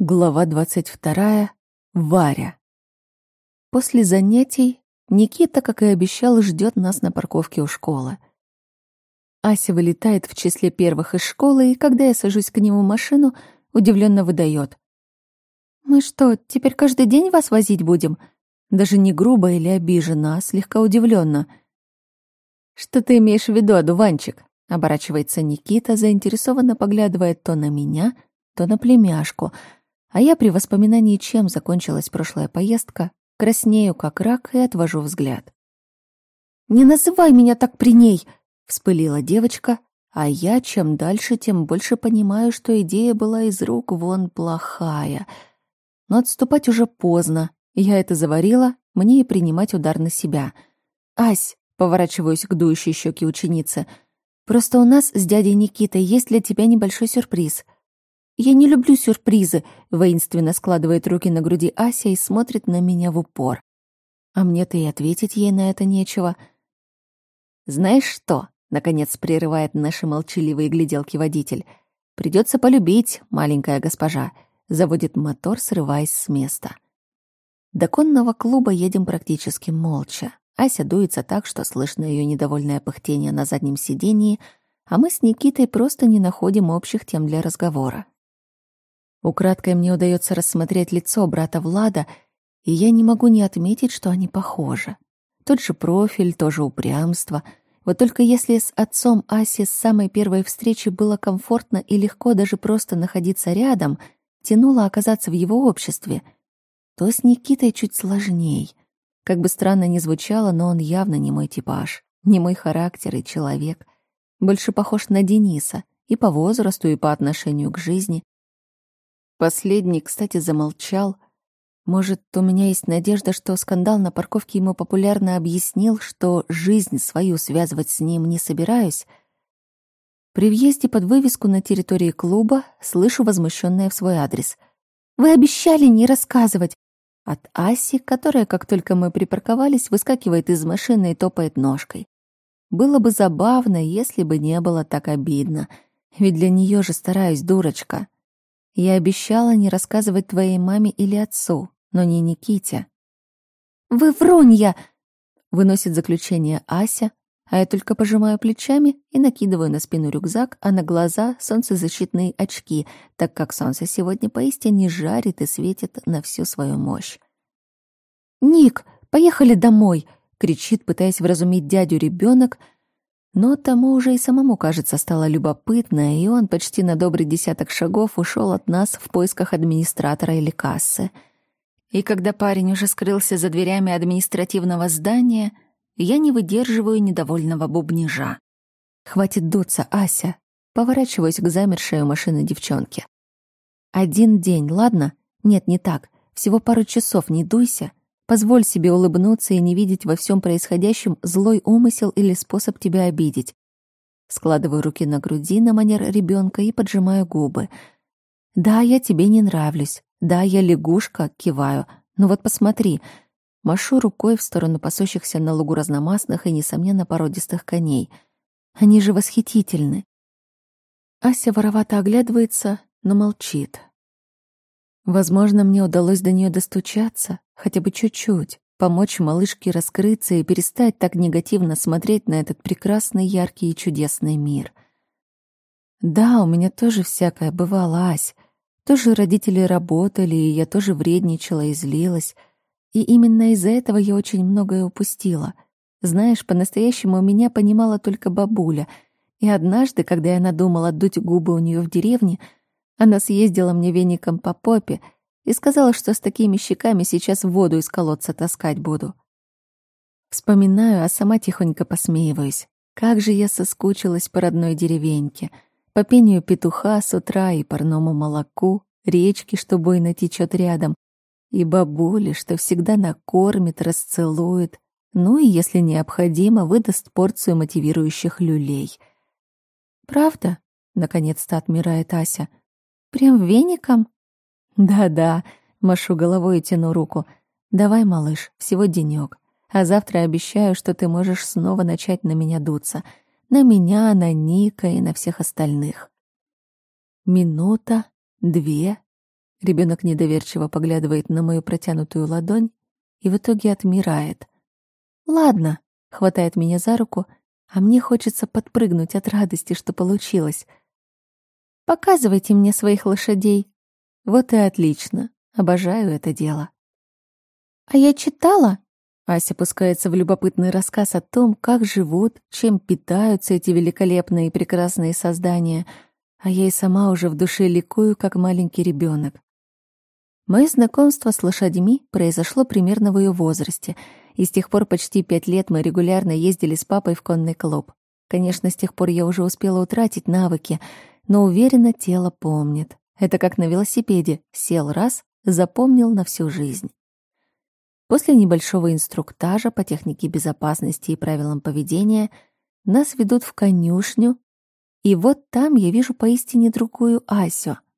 Глава 22. Варя. После занятий Никита, как и обещал, ждет нас на парковке у школы. Ася вылетает в числе первых из школы, и когда я сажусь к нему в машину, удивленно выдает. «Мы что, теперь каждый день вас возить будем?» Даже не грубо или обиженно, а слегка удивленно. «Что ты имеешь в виду, одуванчик?» — оборачивается Никита, заинтересованно поглядывая то на меня, то на племяшку — а я при воспоминании, чем закончилась прошлая поездка, краснею как рак и отвожу взгляд. «Не называй меня так при ней!» — вспылила девочка, а я чем дальше, тем больше понимаю, что идея была из рук вон плохая. Но отступать уже поздно. Я это заварила, мне и принимать удар на себя. «Ась!» — поворачиваюсь к дующей щеки ученицы. «Просто у нас с дядей Никитой есть для тебя небольшой сюрприз». «Я не люблю сюрпризы», — воинственно складывает руки на груди Ася и смотрит на меня в упор. А мне-то и ответить ей на это нечего. «Знаешь что?» — наконец прерывает наши молчаливые гляделки водитель. «Придется полюбить, маленькая госпожа», — заводит мотор, срываясь с места. До конного клуба едем практически молча. Ася дуется так, что слышно ее недовольное пыхтение на заднем сидении, а мы с Никитой просто не находим общих тем для разговора. Украдкой мне удается рассмотреть лицо брата Влада, и я не могу не отметить, что они похожи. Тот же профиль, тоже упрямство. Вот только если с отцом Аси с самой первой встречи было комфортно и легко даже просто находиться рядом, тянуло оказаться в его обществе, то с Никитой чуть сложней. Как бы странно ни звучало, но он явно не мой типаж, не мой характер и человек. Больше похож на Дениса и по возрасту, и по отношению к жизни. Последний, кстати, замолчал. Может, у меня есть надежда, что скандал на парковке ему популярно объяснил, что жизнь свою связывать с ним не собираюсь. При въезде под вывеску на территории клуба слышу возмущенное в свой адрес. «Вы обещали не рассказывать!» От Аси, которая, как только мы припарковались, выскакивает из машины и топает ножкой. Было бы забавно, если бы не было так обидно. Ведь для нее же стараюсь, дурочка. Я обещала не рассказывать твоей маме или отцу, но не Никите. «Вы вронья!» — выносит заключение Ася, а я только пожимаю плечами и накидываю на спину рюкзак, а на глаза солнцезащитные очки, так как солнце сегодня поистине жарит и светит на всю свою мощь. «Ник, поехали домой!» — кричит, пытаясь вразумить дядю ребенок, но тому уже и самому, кажется, стало любопытно, и он почти на добрый десяток шагов ушел от нас в поисках администратора или кассы. И когда парень уже скрылся за дверями административного здания, я не выдерживаю недовольного бубнижа. «Хватит дуться, Ася!» Поворачиваюсь к замершей у машины девчонке. «Один день, ладно? Нет, не так. Всего пару часов, не дуйся. Позволь себе улыбнуться и не видеть во всем происходящем злой умысел или способ тебя обидеть. Складываю руки на груди на манер ребенка и поджимаю губы. Да, я тебе не нравлюсь. Да, я лягушка, киваю. Но вот посмотри. Машу рукой в сторону пасущихся на лугу разномастных и, несомненно, породистых коней. Они же восхитительны. Ася воровато оглядывается, но молчит. Возможно, мне удалось до нее достучаться, хотя бы чуть-чуть, помочь малышке раскрыться и перестать так негативно смотреть на этот прекрасный, яркий и чудесный мир. Да, у меня тоже всякое бывало, Ась. Тоже родители работали, и я тоже вредничала и злилась. И именно из-за этого я очень многое упустила. Знаешь, по-настоящему меня понимала только бабуля. И однажды, когда я надумала дуть губы у нее в деревне, она съездила мне веником по попе и сказала, что с такими щеками сейчас воду из колодца таскать буду. Вспоминаю, а сама тихонько посмеиваюсь. Как же я соскучилась по родной деревеньке, по пению петуха с утра и парному молоку, речке, что бойно течет рядом, и бабуле, что всегда накормит, расцелует, ну и, если необходимо, выдаст порцию мотивирующих люлей. «Правда?» — наконец-то отмирает Ася. Прям веником? Да-да, машу головой и тяну руку. Давай, малыш, всего денёк. А завтра обещаю, что ты можешь снова начать на меня дуться. На меня, на Ника и на всех остальных. Минута, две, Ребенок недоверчиво поглядывает на мою протянутую ладонь и в итоге отмирает. «Ладно», — хватает меня за руку, а мне хочется подпрыгнуть от радости, что получилось. «Показывайте мне своих лошадей». Вот и отлично. Обожаю это дело. «А я читала?» Ася пускается в любопытный рассказ о том, как живут, чем питаются эти великолепные и прекрасные создания, а я и сама уже в душе ликую, как маленький ребенок. Мое знакомство с лошадьми произошло примерно в ее возрасте, и с тех пор почти пять лет мы регулярно ездили с папой в конный клуб. Конечно, с тех пор я уже успела утратить навыки, но уверенно тело помнит. Это как на велосипеде. Сел раз, запомнил на всю жизнь. После небольшого инструктажа по технике безопасности и правилам поведения нас ведут в конюшню, и вот там я вижу поистине другую Асю —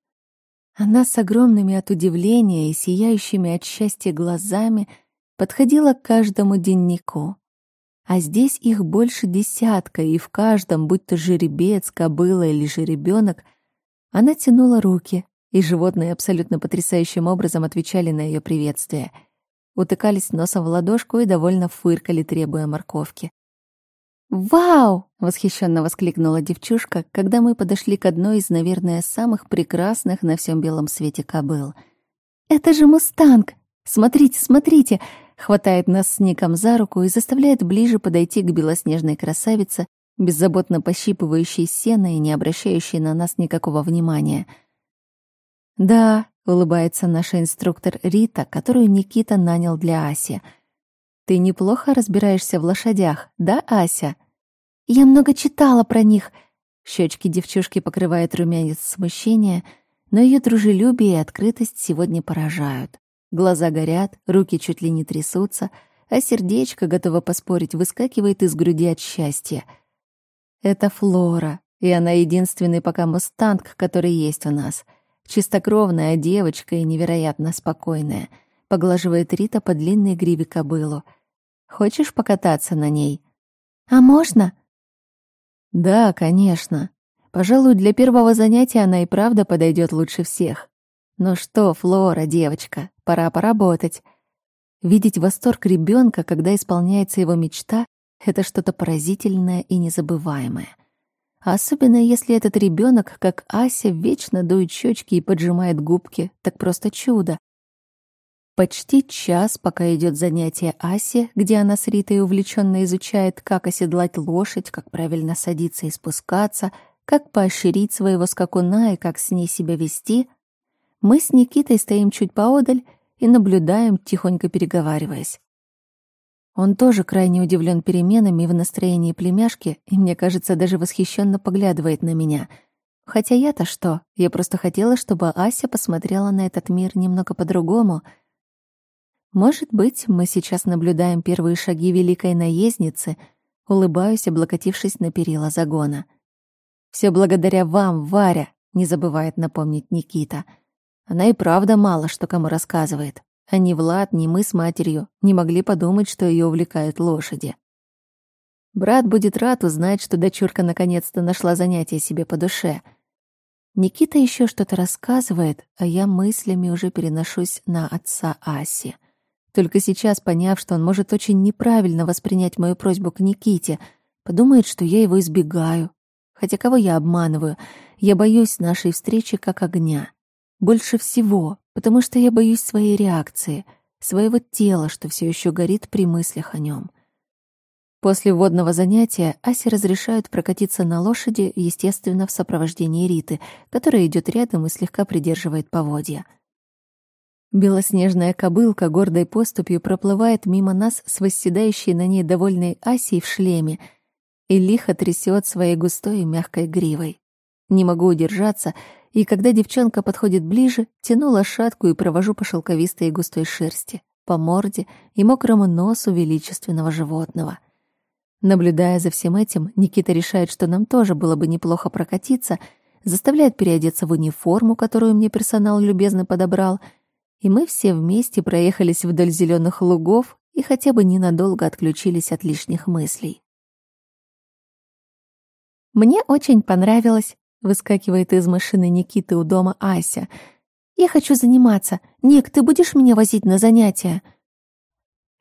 она с огромными от удивления и сияющими от счастья глазами подходила к каждому деннику. А здесь их больше десятка, и в каждом, будь то жеребец, кобыла или жеребенок, она тянула руки, и животные абсолютно потрясающим образом отвечали на ее приветствие. Утыкались носом в ладошку и довольно фыркали, требуя морковки. «Вау!» — восхищенно воскликнула девчушка, когда мы подошли к одной из, наверное, самых прекрасных на всем белом свете кобыл. «Это же мустанг! Смотрите, смотрите!» Хватает нас с Ником за руку и заставляет ближе подойти к белоснежной красавице, беззаботно пощипывающей сено и не обращающей на нас никакого внимания. «Да», — улыбается наша инструктор Рита, которую Никита нанял для Аси — ты неплохо разбираешься в лошадях, да, Ася? Я много читала про них. Щечки девчушки покрывает румянец смущения, но ее дружелюбие и открытость сегодня поражают. Глаза горят, руки чуть ли не трясутся, а сердечко, готово поспорить, выскакивает из груди от счастья. Это Флора, и она единственный пока мустанг, который есть у нас. Чистокровная девочка и невероятно спокойная. Поглаживает Рита по длинной гриве кобылу — Хочешь покататься на ней? А можно? Да, конечно. Пожалуй, для первого занятия она и правда подойдет лучше всех. Ну что, Флора, девочка, пора поработать. Видеть восторг ребенка, когда исполняется его мечта, это что-то поразительное и незабываемое. Особенно если этот ребенок, как Ася, вечно дует щечки и поджимает губки, так просто чудо. Почти час, пока идет занятие Аси, где она с Ритой увлеченно изучает, как оседлать лошадь, как правильно садиться и спускаться, как поощрить своего скакуна и как с ней себя вести, мы с Никитой стоим чуть поодаль и наблюдаем, тихонько переговариваясь. Он тоже крайне удивлен переменами в настроении племяшки и, мне кажется, даже восхищенно поглядывает на меня. Хотя я-то что? Я просто хотела, чтобы Ася посмотрела на этот мир немного по-другому — может быть, мы сейчас наблюдаем первые шаги великой наездницы, улыбаюсь, облокотившись на перила загона. Все благодаря вам, Варя, не забывает напомнить Никита. Она и правда мало что кому рассказывает. А ни Влад, ни мы с матерью не могли подумать, что ее увлекают лошади. Брат будет рад узнать, что дочурка наконец-то нашла занятие себе по душе. Никита еще что-то рассказывает, а я мыслями уже переношусь на отца Аси. Только сейчас, поняв, что он может очень неправильно воспринять мою просьбу к Никите, подумает, что я его избегаю. Хотя кого я обманываю? Я боюсь нашей встречи как огня. Больше всего, потому что я боюсь своей реакции, своего тела, что все еще горит при мыслях о нем. После водного занятия Асе разрешают прокатиться на лошади, естественно, в сопровождении Риты, которая идет рядом и слегка придерживает поводья. Белоснежная кобылка гордой поступью проплывает мимо нас с восседающей на ней довольной Асей в шлеме и лихо трясет своей густой и мягкой гривой. Не могу удержаться, и когда девчонка подходит ближе, тяну лошадку и провожу по шелковистой и густой шерсти, по морде и мокрому носу величественного животного. Наблюдая за всем этим, Никита решает, что нам тоже было бы неплохо прокатиться, заставляет переодеться в униформу, которую мне персонал любезно подобрал — и мы все вместе проехались вдоль зеленых лугов и хотя бы ненадолго отключились от лишних мыслей. «Мне очень понравилось», — выскакивает из машины Никиты у дома Ася. Я хочу заниматься. Ник, ты будешь меня возить на занятия?»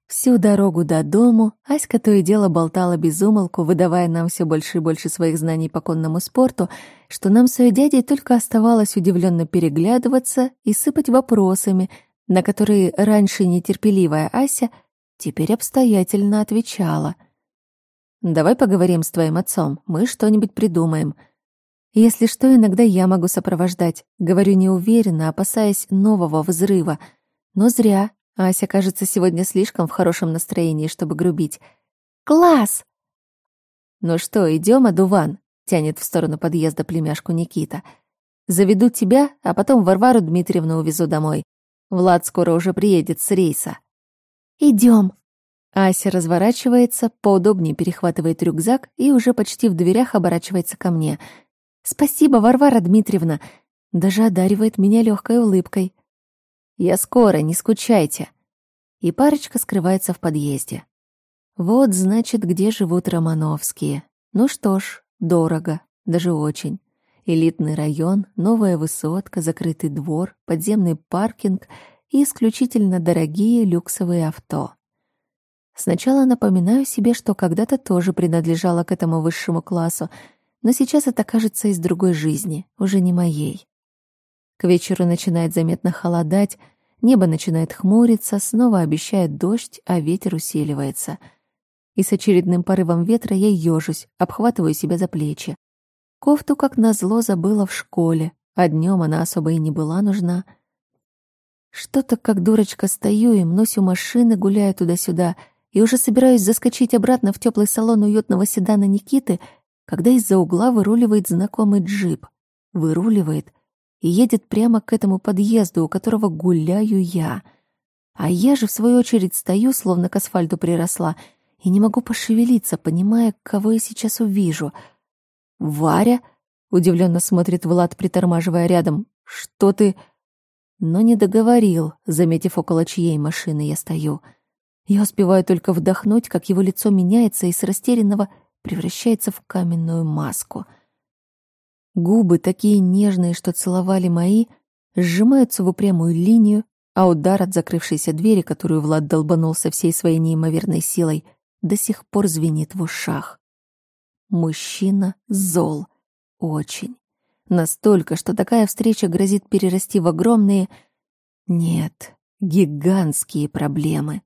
Всю дорогу до дому Аська то и дело болтала без умолку, выдавая нам все больше и больше своих знаний по конному спорту, что нам с ее дядей только оставалось удивленно переглядываться и сыпать вопросами, на которые раньше нетерпеливая Ася теперь обстоятельно отвечала. «Давай поговорим с твоим отцом, мы что-нибудь придумаем», если что, иногда я могу сопровождать. Говорю неуверенно, опасаясь нового взрыва. Но зря. Ася, кажется, сегодня слишком в хорошем настроении, чтобы грубить. «Класс!» «Ну что, идем, Адуван?» — тянет в сторону подъезда племяшку Никита. «Заведу тебя, а потом Варвару Дмитриевну увезу домой. Влад скоро уже приедет с рейса». Идем. Ася разворачивается, поудобнее перехватывает рюкзак и уже почти в дверях оборачивается ко мне — «Спасибо, Варвара Дмитриевна!» Даже одаривает меня легкой улыбкой. «Я скоро, не скучайте!» И парочка скрывается в подъезде. Вот, значит, где живут Романовские. Ну что ж, дорого, даже очень. Элитный район, новая высотка, закрытый двор, подземный паркинг и исключительно дорогие люксовые авто. Сначала напоминаю себе, что когда-то тоже принадлежала к этому высшему классу — но сейчас это кажется из другой жизни, уже не моей. К вечеру начинает заметно холодать, небо начинает хмуриться, снова обещает дождь, а ветер усиливается. И с очередным порывом ветра я ёжусь, обхватываю себя за плечи. Кофту, как назло, забыла в школе, а днем она особо и не была нужна. Что-то, как дурочка, стою и мнусь машины, гуляю туда-сюда, и уже собираюсь заскочить обратно в теплый салон уютного седана Никиты — когда из-за угла выруливает знакомый джип. Выруливает и едет прямо к этому подъезду, у которого гуляю я. А я же, в свою очередь, стою, словно к асфальту приросла, и не могу пошевелиться, понимая, кого я сейчас увижу. «Варя?» — удивленно смотрит Влад, притормаживая рядом. «Что ты...» Но не договорил, заметив около чьей машины я стою. Я успеваю только вдохнуть, как его лицо меняется, и с растерянного превращается в каменную маску. Губы, такие нежные, что целовали мои, сжимаются в упрямую линию, а удар от закрывшейся двери, которую Влад долбанул со всей своей неимоверной силой, до сих пор звенит в ушах. Мужчина зол. Очень. Настолько, что такая встреча грозит перерасти в огромные... Нет, гигантские проблемы.